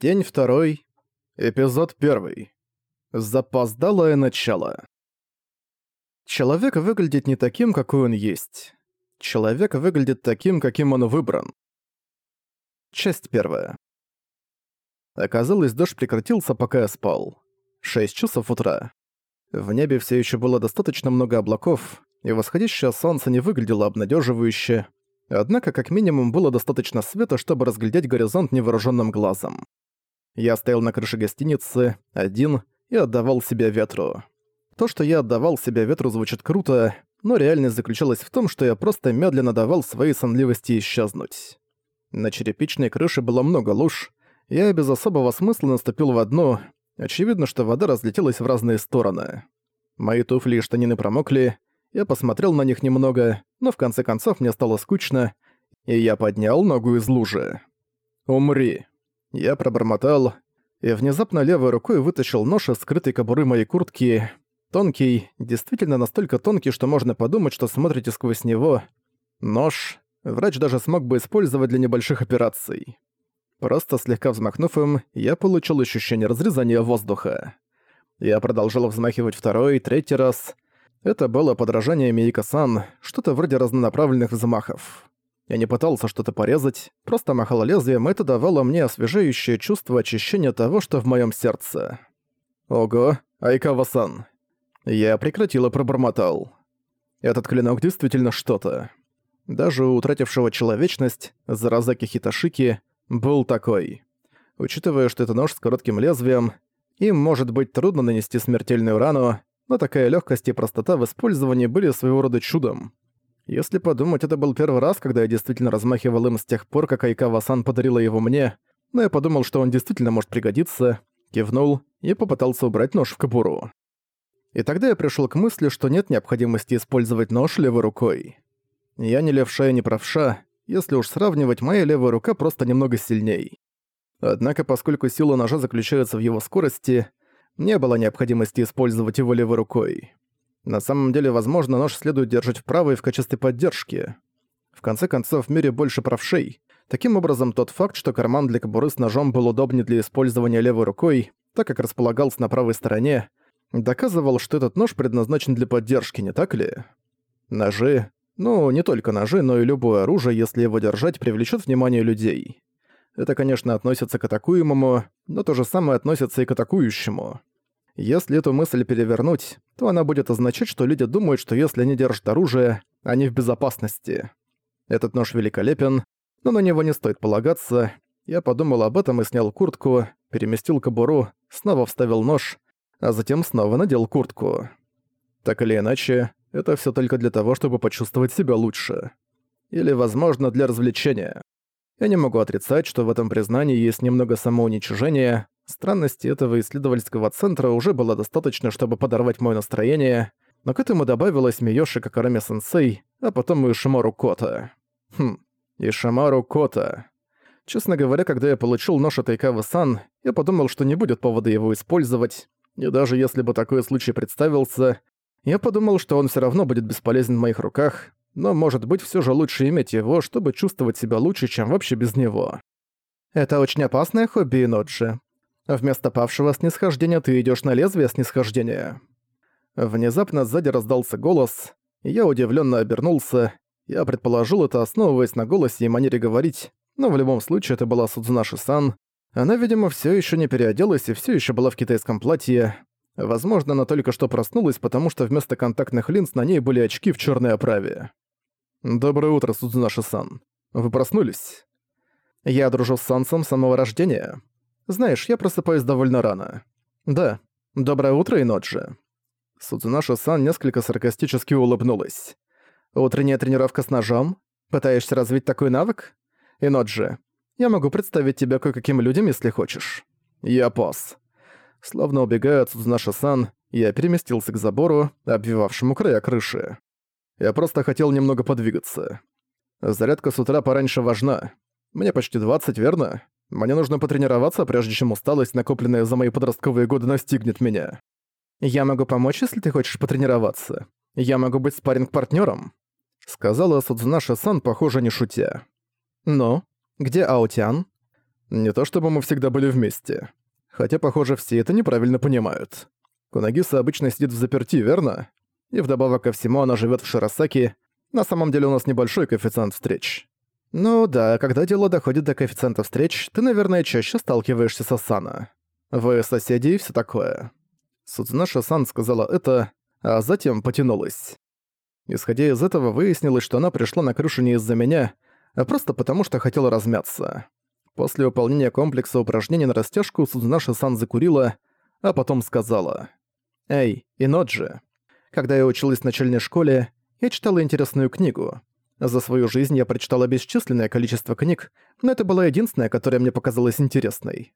День второй. Эпизод первый. Запоздалое начало. Человек выглядит не таким, какой он есть. Человек выглядит таким, каким он выбран. Часть первая. Оказалось, дождь прекратился, пока я спал. Шесть часов утра. В небе все еще было достаточно много облаков, и восходящее солнце не выглядело обнадеживающе, однако как минимум было достаточно света, чтобы разглядеть горизонт невооруженным глазом. Я стоял на крыше гостиницы, один, и отдавал себя ветру. То, что я отдавал себя ветру, звучит круто, но реальность заключалась в том, что я просто медленно давал своей сонливости исчезнуть. На черепичной крыше было много луж, я без особого смысла наступил в одну, очевидно, что вода разлетелась в разные стороны. Мои туфли и штанины промокли, я посмотрел на них немного, но в конце концов мне стало скучно, и я поднял ногу из лужи. «Умри», я пробормотал, и внезапно левой рукой вытащил нож из скрытой кобуры моей куртки. Тонкий, действительно настолько тонкий, что можно подумать, что смотрите сквозь него. Нож. Врач даже смог бы использовать для небольших операций. Просто слегка взмахнув им, я получил ощущение разрезания воздуха. Я продолжал взмахивать второй, третий раз. Это было подражание Мейка-сан, что-то вроде разнонаправленных взмахов. Я не пытался что-то порезать, просто махал лезвием, и это давало мне освежающее чувство очищения того, что в моем сердце. Ого, Айкава-сан. Я прекратил и пробормотал. Этот клинок действительно что-то. Даже у утратившего человечность, Заразаки Хиташики, был такой. Учитывая, что это нож с коротким лезвием, им может быть трудно нанести смертельную рану, но такая легкость и простота в использовании были своего рода чудом. Если подумать, это был первый раз, когда я действительно размахивал им с тех пор, как Айкава-сан подарила его мне, но я подумал, что он действительно может пригодиться, кивнул и попытался убрать нож в кобуру. И тогда я пришел к мысли, что нет необходимости использовать нож левой рукой. Я не левша и не правша, если уж сравнивать, моя левая рука просто немного сильней. Однако, поскольку сила ножа заключается в его скорости, не было необходимости использовать его левой рукой. На самом деле, возможно, нож следует держать в правой в качестве поддержки. В конце концов, в мире больше правшей. Таким образом, тот факт, что карман для кобуры с ножом был удобнее для использования левой рукой, так как располагался на правой стороне, доказывал, что этот нож предназначен для поддержки, не так ли? Ножи, ну, не только ножи, но и любое оружие, если его держать, привлечет внимание людей. Это, конечно, относится к атакуемому, но то же самое относится и к атакующему. Если эту мысль перевернуть, то она будет означать, что люди думают, что если они держат оружие, они в безопасности. Этот нож великолепен, но на него не стоит полагаться. Я подумал об этом и снял куртку, переместил кобуру, снова вставил нож, а затем снова надел куртку. Так или иначе, это все только для того, чтобы почувствовать себя лучше. Или, возможно, для развлечения. Я не могу отрицать, что в этом признании есть немного самоуничижения, Странности этого исследовательского центра уже было достаточно, чтобы подорвать мое настроение, но к этому добавилась Миёши Какарами-сенсей, а потом и Шимару Кота. Хм, и Шимару Кота. Честно говоря, когда я получил нож от Айкавы-сан, я подумал, что не будет повода его использовать, и даже если бы такой случай представился, я подумал, что он все равно будет бесполезен в моих руках, но, может быть, все же лучше иметь его, чтобы чувствовать себя лучше, чем вообще без него. Это очень опасное хобби, Ноджи. Вместо павшего снисхождения ты идешь на лезвие снисхождения. Внезапно сзади раздался голос, и я удивленно обернулся. Я предположил это, основываясь на голосе и манере говорить, но в любом случае это была Судзунаши-сан. Она, видимо, все еще не переоделась и все еще была в китайском платье. Возможно, она только что проснулась, потому что вместо контактных линз на ней были очки в черной оправе. «Доброе утро, Судзунаши-сан. Вы проснулись?» «Я дружу с Сансом с самого рождения. Знаешь, я просыпаюсь довольно рано. Да. Доброе утро, Иноджи. Судзунаша-сан несколько саркастически улыбнулась. Утренняя тренировка с ножом? Пытаешься развить такой навык? Иноджи, я могу представить тебя кое-каким людям, если хочешь. Я пас. Словно убегая от Судзунаша-сан, я переместился к забору, обвивавшему края крыши. Я просто хотел немного подвигаться. Зарядка с утра пораньше важна. Мне почти 20, верно? Мне нужно потренироваться, прежде чем усталость, накопленная за мои подростковые годы, настигнет меня. Я могу помочь, если ты хочешь потренироваться. Я могу быть спарринг-партнёром», — сказала Судзунаша-сан, похоже, не шутя. «Ну, где Аутян?» Не то чтобы мы всегда были вместе. Хотя, похоже, все это неправильно понимают. Кунагиса обычно сидит в заперти, верно? И вдобавок ко всему она живет в Широсаки. На самом деле у нас небольшой коэффициент встреч. Ну да, когда дело доходит до коэффициента встреч, ты, наверное, чаще сталкиваешься с Асана. Вы соседи и всё такое. Судзунаша-сан сказала это, а затем потянулась. Исходя из этого, выяснилось, что она пришла на крышу не из-за меня, а просто потому, что хотела размяться. После выполнения комплекса упражнений на растяжку Судзунаша-сан закурила, а потом сказала. «Эй, Иноджи, когда я училась в начальной школе, я читала интересную книгу. За свою жизнь я прочитала бесчисленное количество книг, но это была единственная, которая мне показалась интересной.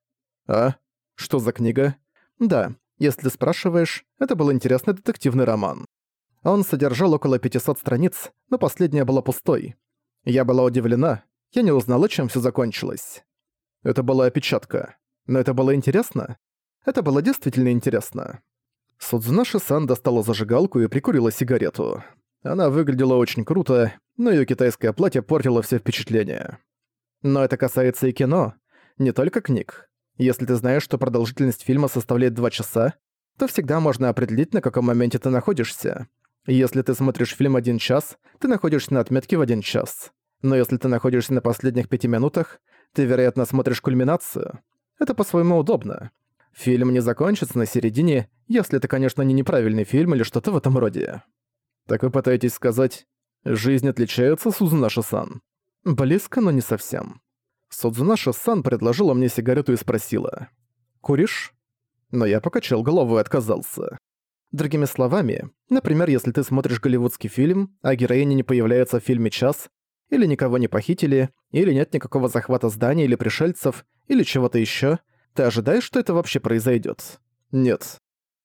А? Что за книга? Да, если спрашиваешь, это был интересный детективный роман. Он содержал около 500 страниц, но последняя была пустой. Я была удивлена, я не узнала, чем все закончилось. Это была опечатка. Но это было интересно? Это было действительно интересно. Судзунаши-сан достала зажигалку и прикурила сигарету. Она выглядела очень круто, но её китайское платье портило все впечатление. Но это касается и кино, не только книг. Если ты знаешь, что продолжительность фильма составляет 2 часа, то всегда можно определить, на каком моменте ты находишься. Если ты смотришь фильм один час, ты находишься на отметке в один час. Но если ты находишься на последних пяти минутах, ты, вероятно, смотришь кульминацию. Это по-своему удобно. Фильм не закончится на середине, если это, конечно, не неправильный фильм или что-то в этом роде. Так вы пытаетесь сказать, жизнь отличается, Сузунаша-сан? Близко, но не совсем. Судзунаша-сан предложила мне сигарету и спросила. «Куришь?» Но я покачал голову и отказался. Другими словами, например, если ты смотришь голливудский фильм, а героиня не появляется в фильме час, или никого не похитили, или нет никакого захвата здания или пришельцев, или чего-то еще, ты ожидаешь, что это вообще произойдет? Нет.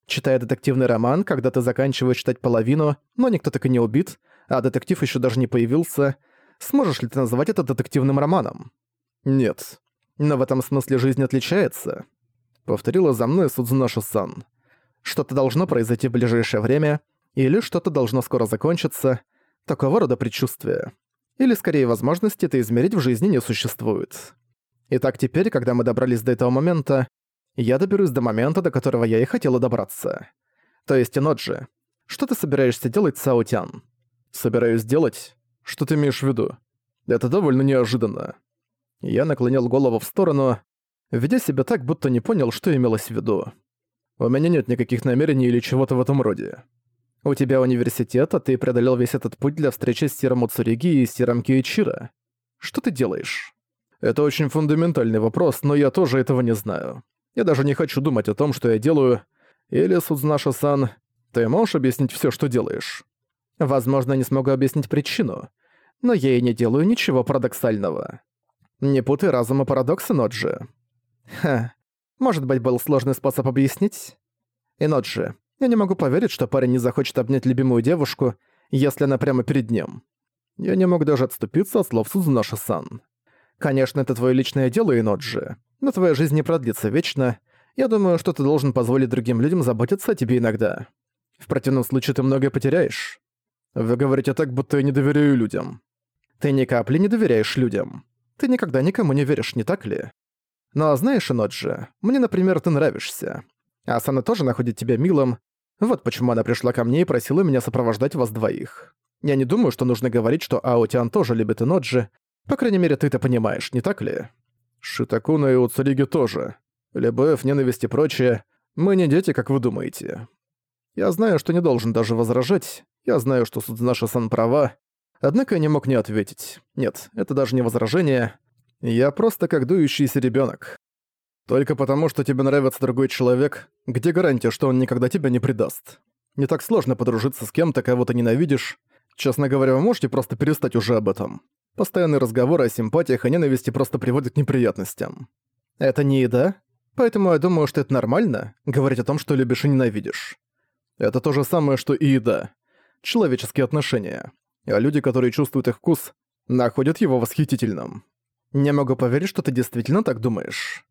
Читая детективный роман, когда ты заканчиваешь читать половину, но никто так и не убит, а детектив еще даже не появился, сможешь ли ты назвать это детективным романом? Нет. Но в этом смысле жизнь отличается. Повторила за мной Судзунашу-сан. Что-то должно произойти в ближайшее время, или что-то должно скоро закончиться, такого рода предчувствия или скорее возможности это измерить в жизни не существует. Итак, теперь, когда мы добрались до этого момента, я доберусь до момента, до которого я и хотела добраться. То есть, Иноджи, что ты собираешься делать, Саутян? Собираюсь делать? Что ты имеешь в виду? Это довольно неожиданно. Я наклонил голову в сторону, ведя себя так, будто не понял, что имелось в виду. У меня нет никаких намерений или чего-то в этом роде. У тебя университет, а ты преодолел весь этот путь для встречи с Сиром Уцуриги и Сиром Киичиро. Что ты делаешь? Это очень фундаментальный вопрос, но я тоже этого не знаю. Я даже не хочу думать о том, что я делаю. Или, Судзнаша-сан, ты можешь объяснить все, что делаешь? Возможно, не смогу объяснить причину, но я и не делаю ничего парадоксального. Не путай разум и парадоксы, Ноджи. Ха, может быть, был сложный способ объяснить? И Ноджи, я не могу поверить, что парень не захочет обнять любимую девушку, если она прямо перед ним. Я не мог даже отступиться от слов Сузунаши-сан. Конечно, это твое личное дело, Иноджи, но твоя жизнь не продлится вечно. Я думаю, что ты должен позволить другим людям заботиться о тебе иногда. В противном случае ты многое потеряешь. Вы говорите так, будто я не доверяю людям. Ты ни капли не доверяешь людям. Ты никогда никому не веришь, не так ли? Но знаешь, Иноджи, мне, например, ты нравишься. Асана тоже находит тебя милым, вот почему она пришла ко мне и просила меня сопровождать вас двоих. Я не думаю, что нужно говорить, что Аотиан тоже любит Иноджи. По крайней мере, ты это понимаешь, не так ли? Шитакуна и Уцуриги тоже. Любовь, ненависть и прочее. Мы не дети, как вы думаете. Я знаю, что не должен даже возражать. Я знаю, что Судзунаша-сан права. Однако я не мог не ответить. Нет, это даже не возражение. Я просто как дующийся ребенок. Только потому, что тебе нравится другой человек, где гарантия, что он никогда тебя не предаст? Не так сложно подружиться с кем-то, кого ты ненавидишь. Честно говоря, вы можете просто перестать уже об этом. Постоянные разговоры о симпатиях и ненависти просто приводят к неприятностям. Это не еда? Поэтому я думаю, что это нормально, говорить о том, что любишь и ненавидишь. Это то же самое, что и еда. Человеческие отношения. А люди, которые чувствуют их вкус, находят его восхитительным. Не могу поверить, что ты действительно так думаешь.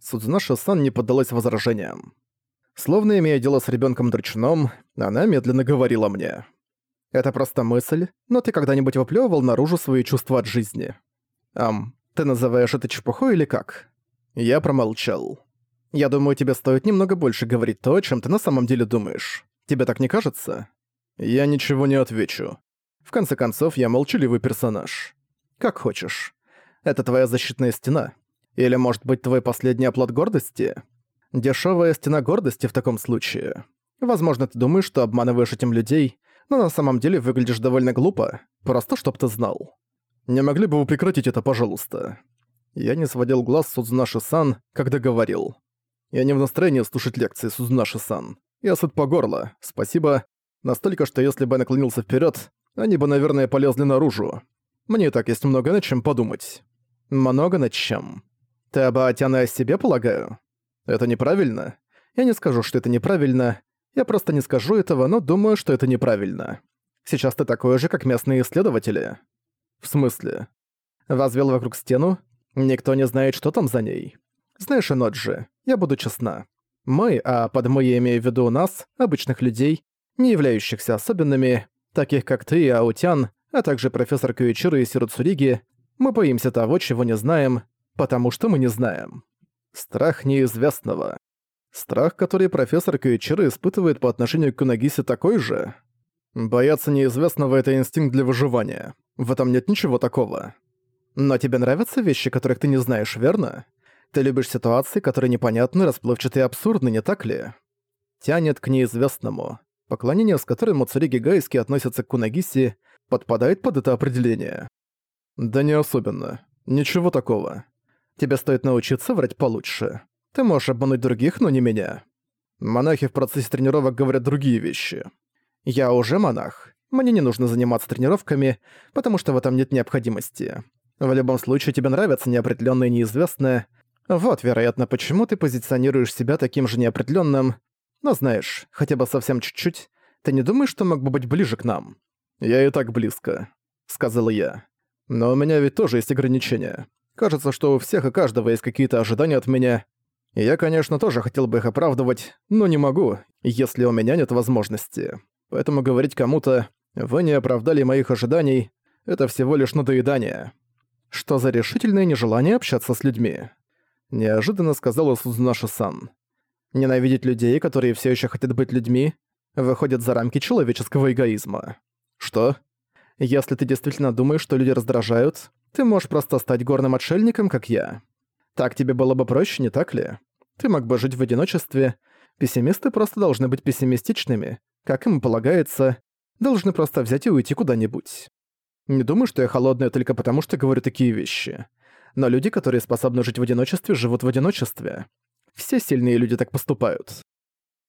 Судзунаша-сан не поддалась возражениям. Словно имея дело с ребенком драчуном, она медленно говорила мне. «Это просто мысль, но ты когда-нибудь выплёвывал наружу свои чувства от жизни? Ам, ты называешь это чепухой или как? Я промолчал. «Я думаю, тебе стоит немного больше говорить то, чем ты на самом деле думаешь. Тебе так не кажется?» «Я ничего не отвечу. В конце концов, я молчаливый персонаж. Как хочешь. Это твоя защитная стена. Или, может быть, твой последний оплот гордости? Дешевая стена гордости в таком случае. Возможно, ты думаешь, что обманываешь этим людей, но на самом деле выглядишь довольно глупо, просто чтоб ты знал. Не могли бы вы прекратить это, пожалуйста?» Я не сводил глаз Судзунаши-сан, когда говорил. «Я не в настроении слушать лекции, Судзунаши-сан. Я сыт по горло, спасибо. Настолько, что если бы я наклонился вперед, они бы, наверное, полезли наружу. Мне и так есть много над чем подумать». «Много над чем. Ты об Атяне о себе, полагаю? Это неправильно? Я не скажу, что это неправильно. Я просто не скажу этого, но думаю, что это неправильно. Сейчас ты такой же, как местные исследователи». «В смысле?» Возвел вокруг стену, Никто не знает, что там за ней. Знаешь, Эноджи, я буду честна. Мы, а под мы я имею в виду нас, обычных людей, не являющихся особенными, таких как ты и Аутян, а также профессор Кюичиро и Сируцуриги, мы боимся того, чего не знаем, потому что мы не знаем. Страх неизвестного. Страх, который профессор Кюичиро испытывает по отношению к Кунагисе такой же. Бояться неизвестного — это инстинкт для выживания. В этом нет ничего такого. Но тебе нравятся вещи, которых ты не знаешь, верно? Ты любишь ситуации, которые непонятны, расплывчатые и абсурдны, не так ли? Тянет к неизвестному. Поклонение, с которым Муцуриги Гайски относятся к Кунагиси, подпадает под это определение. Да не особенно. Ничего такого. Тебе стоит научиться врать получше. Ты можешь обмануть других, но не меня. Монахи в процессе тренировок говорят другие вещи. Я уже монах. Мне не нужно заниматься тренировками, потому что в этом нет необходимости. В любом случае, тебе нравится неопределённое и неизвестное. Вот, вероятно, почему ты позиционируешь себя таким же неопределённым. Но знаешь, хотя бы совсем чуть-чуть, ты не думаешь, что мог бы быть ближе к нам? Я и так близко, сказала я. Но у меня ведь тоже есть ограничения. Кажется, что у всех и каждого есть какие-то ожидания от меня. И я, конечно, тоже хотел бы их оправдывать, но не могу, если у меня нет возможности. Поэтому говорить кому-то «Вы не оправдали моих ожиданий» — это всего лишь надоедание. Что за решительное нежелание общаться с людьми? Неожиданно сказала Сузунаша-сан. Ненавидеть людей, которые все еще хотят быть людьми, выходит за рамки человеческого эгоизма. Что? Если ты действительно думаешь, что люди раздражают, ты можешь просто стать горным отшельником, как я. Так тебе было бы проще, не так ли? Ты мог бы жить в одиночестве. Пессимисты просто должны быть пессимистичными, как им полагается, должны просто взять и уйти куда-нибудь. Не думаю, что я холодная только потому, что говорю такие вещи. Но люди, которые способны жить в одиночестве, живут в одиночестве. Все сильные люди так поступают.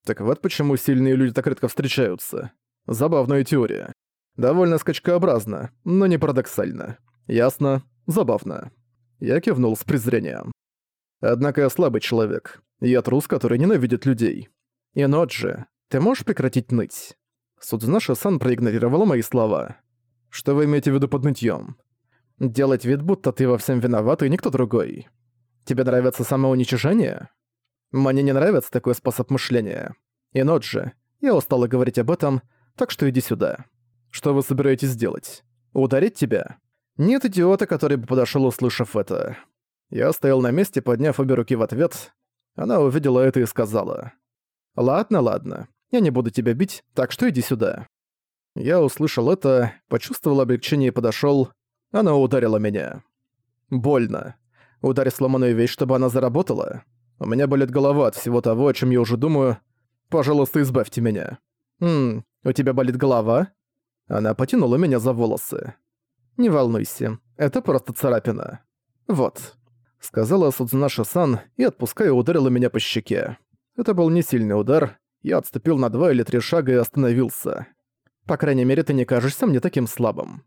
Так вот почему сильные люди так редко встречаются. Забавная теория. Довольно скачкообразно, но не парадоксально. Ясно, забавно. Я кивнул с презрением. Однако я слабый человек. Я трус, который ненавидит людей. И Ноджи, ты можешь прекратить ныть? Судзунаша-сан проигнорировала мои слова. Что вы имеете в виду под нытьём? Делать вид, будто ты во всем виноват и никто другой. Тебе нравится самоуничижение? Мне не нравится такой способ мышления. И Ноджи, я устала говорить об этом, так что иди сюда. Что вы собираетесь сделать? Ударить тебя? Нет идиота, который бы подошёл, услышав это. Я стоял на месте, подняв обе руки в ответ. Она увидела это и сказала. «Ладно, ладно. Я не буду тебя бить, так что иди сюда». Я услышал это, почувствовал облегчение и подошёл. Она ударила меня. Больно. Ударь сломанную вещь, чтобы она заработала. У меня болит голова от всего того, о чем я уже думаю. Пожалуйста, избавьте меня. Хм, у тебя болит голова? Она потянула меня за волосы. Не волнуйся, это просто царапина. Вот. Сказала Судзунаша-сан и, отпуская, ударила меня по щеке. Это был не сильный удар. Я отступил на два или три шага и остановился. По крайней мере, ты не кажешься мне таким слабым.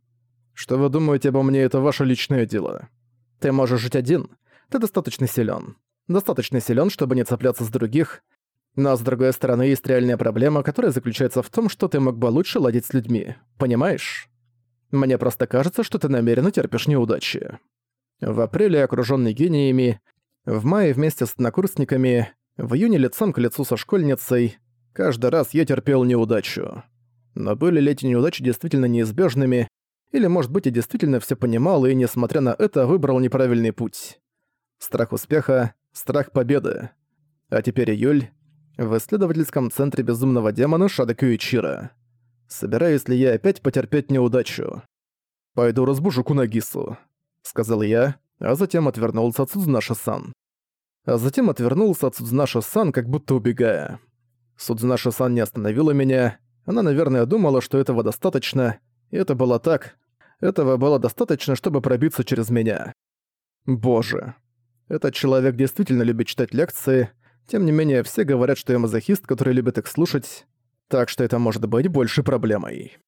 Что вы думаете обо мне, это ваше личное дело. Ты можешь жить один. Ты достаточно силен. Достаточно силен, чтобы не цепляться с других. Но с другой стороны, есть реальная проблема, которая заключается в том, что ты мог бы лучше ладить с людьми. Понимаешь? Мне просто кажется, что ты намеренно терпишь неудачи. В апреле, окружённый гениями, в мае вместе с однокурсниками, в июне лицом к лицу со школьницей, каждый раз я терпел неудачу. Но были ли эти неудачи действительно неизбежными, или, может быть, я действительно все понимал и, несмотря на это, выбрал неправильный путь. Страх успеха Страх победы. А теперь июль. В исследовательском центре безумного демона Шадокю Ичира. Собираюсь ли я опять потерпеть неудачу? «Пойду разбужу Кунагису», — сказал я, а затем отвернулся от Судзунаши-сан. А затем отвернулся от Судзунаши-сан, как будто убегая. Судзунаши-сан не остановила меня. Она, наверное, думала, что этого достаточно, и это было так. Этого было достаточно, чтобы пробиться через меня. Боже. Этот человек действительно любит читать лекции, тем не менее все говорят, что я мазохист, который любит их слушать, так что это может быть больше проблемой.